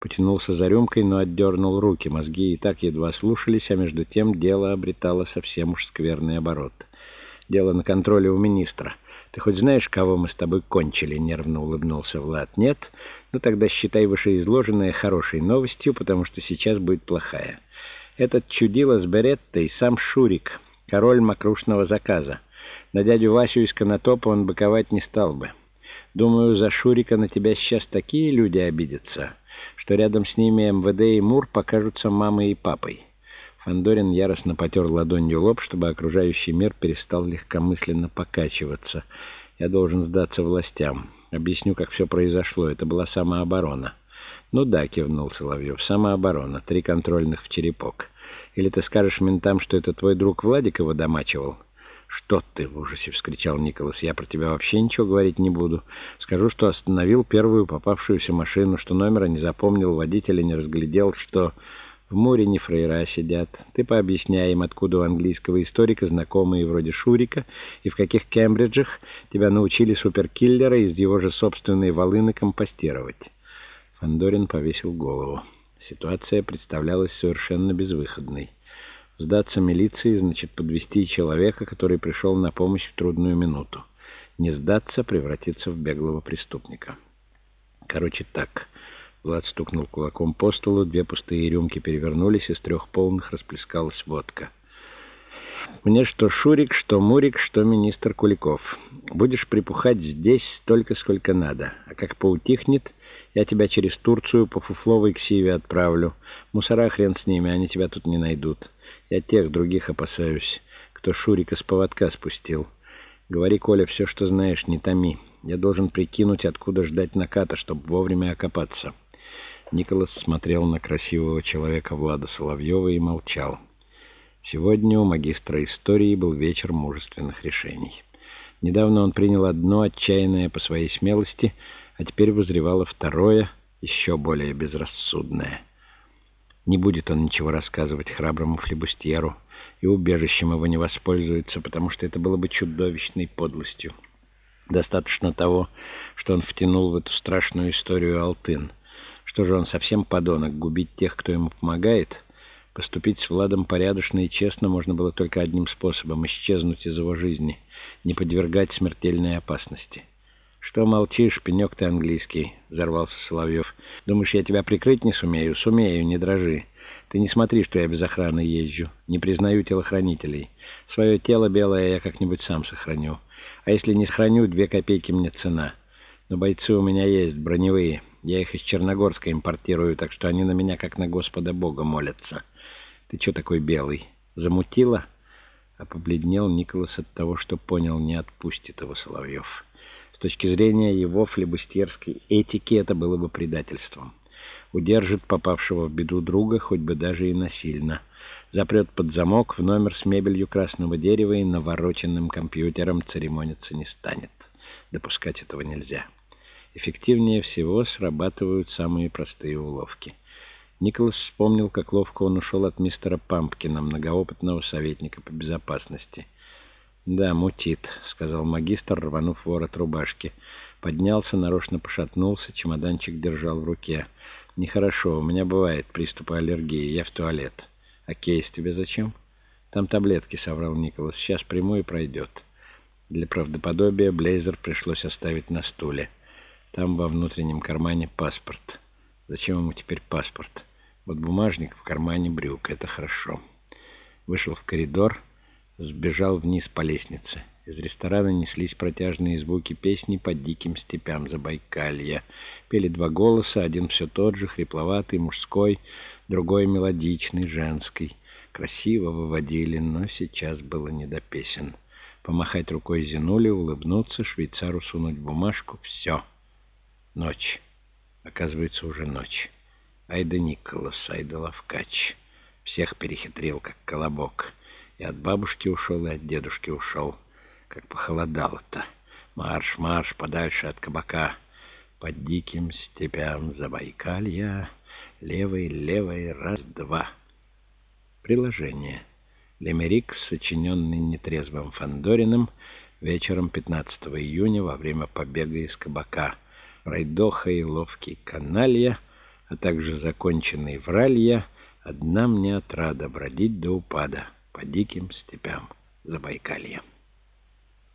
Потянулся за рюмкой, но отдернул руки. Мозги и так едва слушались, а между тем дело обретало совсем уж скверный оборот. Дело на контроле у министра. Ты хоть знаешь, кого мы с тобой кончили?» — нервно улыбнулся Влад. «Нет? Ну тогда считай вышеизложенное хорошей новостью, потому что сейчас будет плохая. Этот чудило с Береттой сам Шурик, король макрушного заказа. На дядю Васю из Конотопа он быковать не стал бы. Думаю, за Шурика на тебя сейчас такие люди обидятся» что рядом с ними МВД и МУР покажутся мамой и папой. Фандорин яростно потер ладонью лоб, чтобы окружающий мир перестал легкомысленно покачиваться. «Я должен сдаться властям. Объясню, как все произошло. Это была самооборона». «Ну да», — кивнул Соловьев, — «самооборона. Три контрольных в черепок. Или ты скажешь ментам, что это твой друг Владик его домачивал?» «Что ты?» — в ужасе вскричал Николас. «Я про тебя вообще ничего говорить не буду. Скажу, что остановил первую попавшуюся машину, что номера не запомнил, водителя не разглядел, что в море не фрейра сидят. Ты пообъясняй им, откуда у английского историка знакомые вроде Шурика и в каких Кембриджах тебя научили суперкиллера из его же собственной волыны компостировать». Фандорин повесил голову. Ситуация представлялась совершенно безвыходной. Сдаться милиции значит подвести человека, который пришел на помощь в трудную минуту. Не сдаться — превратиться в беглого преступника. Короче, так. Влад стукнул кулаком по столу, две пустые рюмки перевернулись, из трех полных расплескалась водка. Мне что Шурик, что Мурик, что министр Куликов. Будешь припухать здесь столько, сколько надо. А как поутихнет, я тебя через Турцию по фуфловой ксиве отправлю. Мусора хрен с ними, они тебя тут не найдут. Я тех других опасаюсь, кто Шурика с поводка спустил. Говори, Коля, все, что знаешь, не томи. Я должен прикинуть, откуда ждать наката, чтобы вовремя окопаться. Николас смотрел на красивого человека Влада Соловьева и молчал. Сегодня у магистра истории был вечер мужественных решений. Недавно он принял одно отчаянное по своей смелости, а теперь возревало второе, еще более безрассудное — не будет он ничего рассказывать храброму флебустьеру, и убежищем его не воспользуется, потому что это было бы чудовищной подлостью. Достаточно того, что он втянул в эту страшную историю Алтын. Что же он совсем подонок, губить тех, кто ему помогает? Поступить с Владом порядочно и честно можно было только одним способом — исчезнуть из его жизни, не подвергать смертельной опасности. «Что молчишь, пенек ты английский?» — взорвался Соловьев. «Думаешь, я тебя прикрыть не сумею? Сумею, не дрожи. Ты не смотри, что я без охраны езжу. Не признаю телохранителей. Свое тело белое я как-нибудь сам сохраню. А если не сохраню, две копейки мне цена. Но бойцы у меня есть, броневые. Я их из Черногорска импортирую, так что они на меня как на Господа Бога молятся. Ты что такой белый? Замутила?» А побледнел Николас от того, что понял, не отпустит его Соловьев. С точки зрения его флебустерской этики это было бы предательством. Удержит попавшего в беду друга, хоть бы даже и насильно. Запрет под замок в номер с мебелью красного дерева и навороченным компьютером церемониться не станет. Допускать этого нельзя. Эффективнее всего срабатывают самые простые уловки. Николас вспомнил, как ловко он ушел от мистера Пампкина, многоопытного советника по безопасности. «Да, мутит», — сказал магистр, рванув ворот рубашки. Поднялся, нарочно пошатнулся, чемоданчик держал в руке. «Нехорошо, у меня бывает приступы аллергии, я в туалет». «А кейс тебе зачем?» «Там таблетки», — соврал Николас. «Сейчас приму и пройдет». Для правдоподобия Блейзер пришлось оставить на стуле. Там во внутреннем кармане паспорт. Зачем ему теперь паспорт? Вот бумажник в кармане брюк. Это хорошо. Вышел в коридор сбежал вниз по лестнице. Из ресторана неслись протяжные звуки песни по диким степям Забайкалья. Пели два голоса, один все тот же, хрипловатый, мужской, другой мелодичный, женский. Красиво выводили, но сейчас было не до песен. Помахать рукой Зинули, улыбнуться, швейцару сунуть бумажку — все. Ночь. Оказывается, уже ночь. Айда Николас, Айда Лавкач. Всех перехитрил, как колобок. И от бабушки ушел, и от дедушки ушел. Как похолодало-то. Марш, марш, подальше от кабака. Под диким степям Забайкалья. Левый, левый, раз-два. Приложение. Лемерик, сочиненный нетрезвым Фандориным, вечером 15 июня во время побега из кабака. Райдоха и ловкий каналья а также законченный вралья, одна мне отрада бродить до упада по диким степям Забайкалья.